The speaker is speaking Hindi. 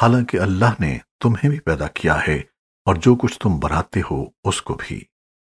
हालाँकि अल्लाह ने तुम्हें भी पैदा किया है और जो कुछ तुम बनाते हो, उसको भी।